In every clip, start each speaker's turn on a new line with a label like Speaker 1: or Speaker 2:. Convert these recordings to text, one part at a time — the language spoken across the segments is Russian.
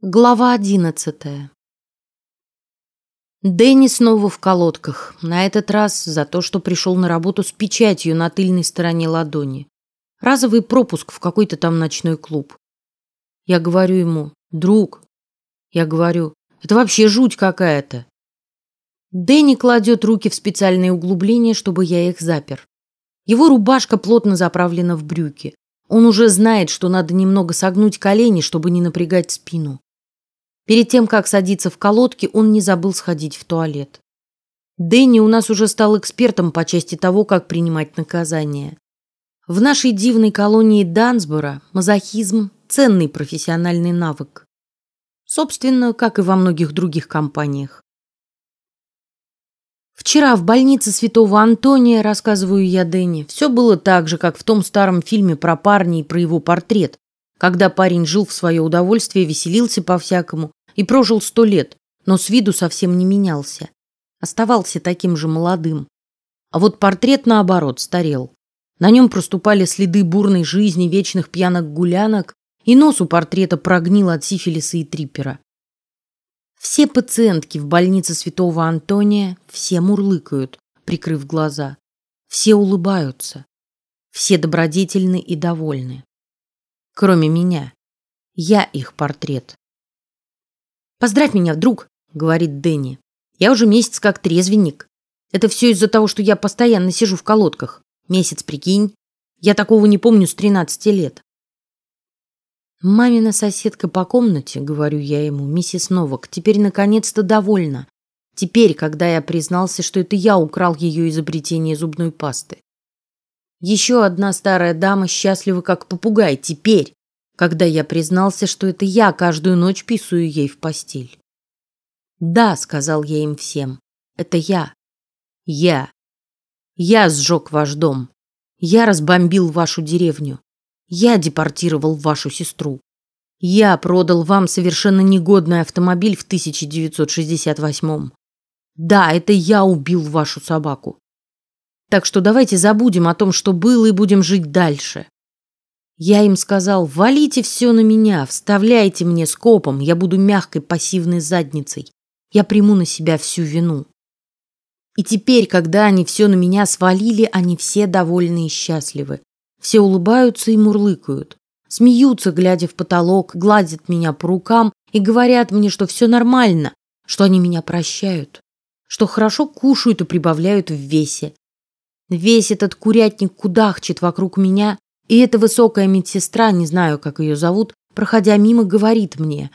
Speaker 1: Глава одиннадцатая. Дэнни снова в колодках. На этот раз за то, что пришел на работу с печатью на тыльной стороне ладони. Разовый пропуск в какой-то там ночной клуб. Я говорю ему, друг. Я говорю, это вообще жуть какая-то. Дэнни кладет руки в специальные углубления, чтобы я их запер. Его рубашка плотно заправлена в брюки. Он уже знает, что надо немного согнуть колени, чтобы не напрягать спину. Перед тем, как садиться в колодки, он не забыл сходить в туалет. Дэнни у нас уже стал экспертом по части того, как принимать наказание. В нашей дивной колонии Дансбора мазохизм – ценный профессиональный навык. Собственно, как и во многих других компаниях. Вчера в больнице Святого Антония, рассказываю я Дэнни, все было так же, как в том старом фильме про парня и про его портрет, когда парень жил в свое удовольствие, веселился по-всякому, и прожил сто лет, но с виду совсем не менялся. Оставался таким же молодым. А вот портрет, наоборот, старел. На нем проступали следы бурной жизни, вечных пьянок гулянок, и нос у портрета прогнил от сифилиса и трипера. Все пациентки в больнице Святого Антония все мурлыкают, прикрыв глаза. Все улыбаются. Все добродетельны и довольны. Кроме меня. Я их портрет. Поздравь меня, друг, говорит Дэнни. Я уже месяц как трезвенник. Это все из-за того, что я постоянно сижу в колодках. Месяц, прикинь. Я такого не помню с тринадцати лет. Мамина соседка по комнате, говорю я ему, миссис Новак, теперь наконец-то довольна. Теперь, когда я признался, что это я украл ее изобретение зубной пасты. Еще одна старая дама счастлива как попугай. Теперь, когда я признался, что это я каждую ночь писаю ей в постель. Да, сказал я им всем, это я, я, я сжег ваш дом, я разбомбил вашу деревню, я депортировал вашу сестру, я продал вам совершенно негодный автомобиль в 1968. Да, это я убил вашу собаку. Так что давайте забудем о том, что было, и будем жить дальше. Я им сказал: валите все на меня, вставляйте мне скопом, я буду мягкой пассивной задницей, я приму на себя всю вину. И теперь, когда они все на меня свалили, они все довольны и счастливы, все улыбаются и мурлыкают, смеются, глядя в потолок, гладят меня по рукам и говорят мне, что все нормально, что они меня прощают, что хорошо кушают и прибавляют в весе. Весь этот курятник кудахчет вокруг меня, и эта высокая медсестра, не знаю, как ее зовут, проходя мимо, говорит мне: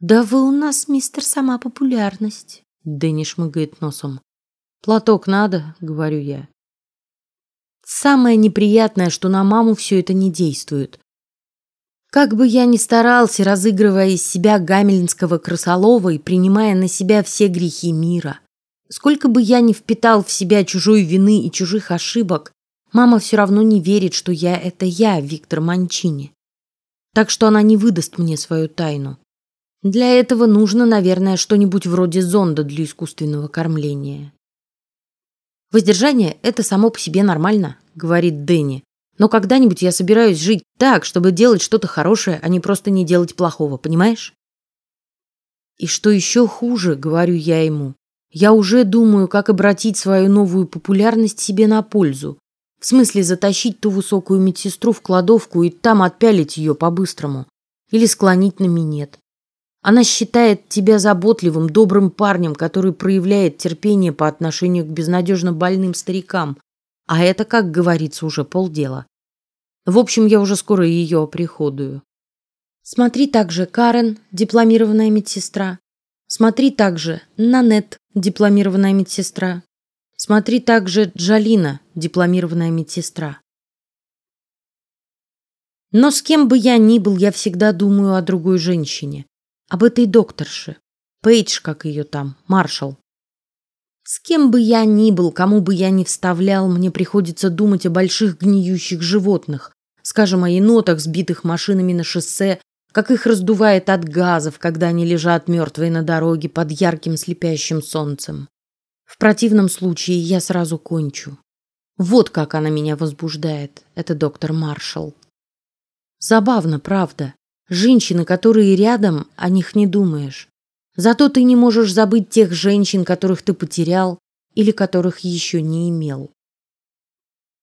Speaker 1: "Да вы у нас, мистер, сама популярность". Дэнни шмыгает носом. "Платок надо", говорю я. Самое неприятное, что на маму все это не действует. Как бы я ни старался, разыгрывая из себя гамельнского крысолова и принимая на себя все грехи мира, сколько бы я ни впитал в себя чужой вины и чужих ошибок, Мама все равно не верит, что я это я, Виктор Манчини. Так что она не выдаст мне свою тайну. Для этого нужно, наверное, что-нибудь вроде зонда для искусственного кормления. Воздержание это само по себе нормально, говорит Дэнни. Но когда-нибудь я собираюсь жить так, чтобы делать что-то хорошее, а не просто не делать плохого, понимаешь? И что еще хуже, говорю я ему, я уже думаю, как обратить свою новую популярность себе на пользу, в смысле затащить ту высокую медсестру в кладовку и там отпялить ее по-быстрому. Или склонить на минет. Она считает тебя заботливым, добрым парнем, который проявляет терпение по отношению к безнадежно больным старикам. А это, как говорится, уже полдела. В общем, я уже скоро ее оприходую. Смотри также Карен, дипломированная медсестра. Смотри также Нанет, дипломированная медсестра. Смотри также Джалина, дипломированная медсестра. Но с кем бы я ни был, я всегда думаю о другой женщине, об этой докторше, Пейдж, как ее там, Маршал. С кем бы я ни был, кому бы я ни вставлял, мне приходится думать о больших гниющих животных, скажем, о енотах, сбитых машинами на шоссе, как их раздувает от газов, когда они лежат мертвые на дороге под ярким слепящим солнцем. В противном случае я сразу кончу. Вот как она меня возбуждает, это доктор Маршалл. Забавно, правда. Женщины, которые рядом, о них не думаешь. Зато ты не можешь забыть тех женщин, которых ты потерял или которых еще не имел.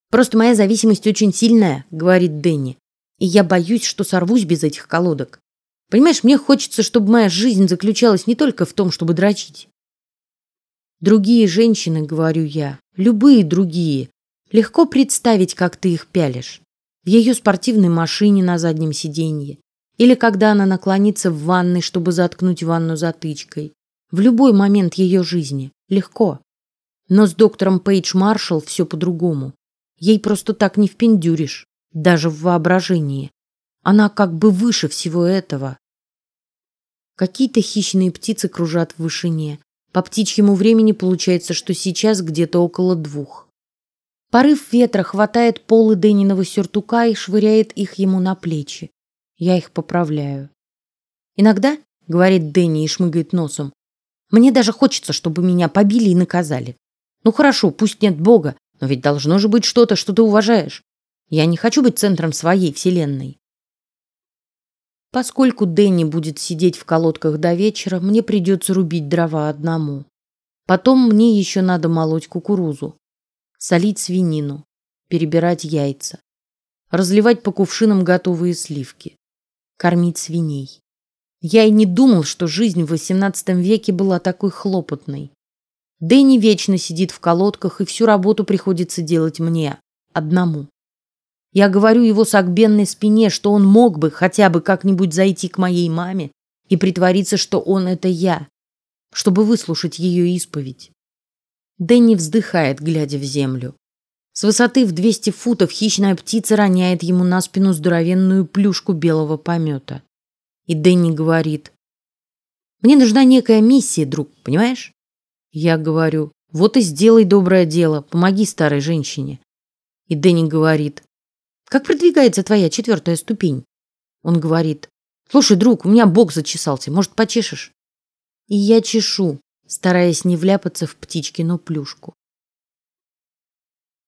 Speaker 1: Просто моя зависимость очень сильная, говорит Дэнни, и я боюсь, что сорвусь без этих колодок. Понимаешь, мне хочется, чтобы моя жизнь заключалась не только в том, чтобы дрочить. Другие женщины, говорю я, любые другие, легко представить, как ты их пялишь. В ее спортивной машине на заднем сиденье, или когда она наклонится в ванной, чтобы заткнуть ванну затычкой. В любой момент ее жизни легко. Но с доктором Пейдж Маршалл все по-другому. Ей просто так не впендюришь, даже в воображении. Она как бы выше всего этого. Какие-то хищные птицы кружат в вышине. По птичьему времени получается, что сейчас где-то около двух. Порыв ветра хватает полы Дениного сюртука и швыряет их ему на плечи. Я их поправляю. Иногда, говорит Дени и шмыгает носом, мне даже хочется, чтобы меня побили и наказали. Ну хорошо, пусть нет Бога, но ведь должно же быть что-то, что ты уважаешь. Я не хочу быть центром своей вселенной. Поскольку Дэнни будет сидеть в колодках до вечера, мне придется рубить дрова одному. Потом мне еще надо молоть кукурузу, солить свинину, перебирать яйца, разливать по кувшинам готовые сливки, кормить свиней. Я и не думал, что жизнь в XVIII веке была такой хлопотной. Дэнни вечно сидит в колодках, и всю работу приходится делать мне одному. Я говорю его согбенной спине, что он мог бы хотя бы как-нибудь зайти к моей маме и притвориться, что он это я, чтобы выслушать ее исповедь. Дэнни вздыхает, глядя в землю. С высоты в 200 футов хищная птица роняет ему на спину здоровенную плюшку белого помета. И Дэнни говорит: "Мне нужна некая миссия, друг, понимаешь?" Я говорю: "Вот и сделай доброе дело, помоги старой женщине". И Дэнни говорит: как продвигается твоя четвертая ступень? Он говорит: Слушай, друг, у меня бок зачесался, может, почешешь? И я чешу, стараясь не вляпаться в птичкину плюшку.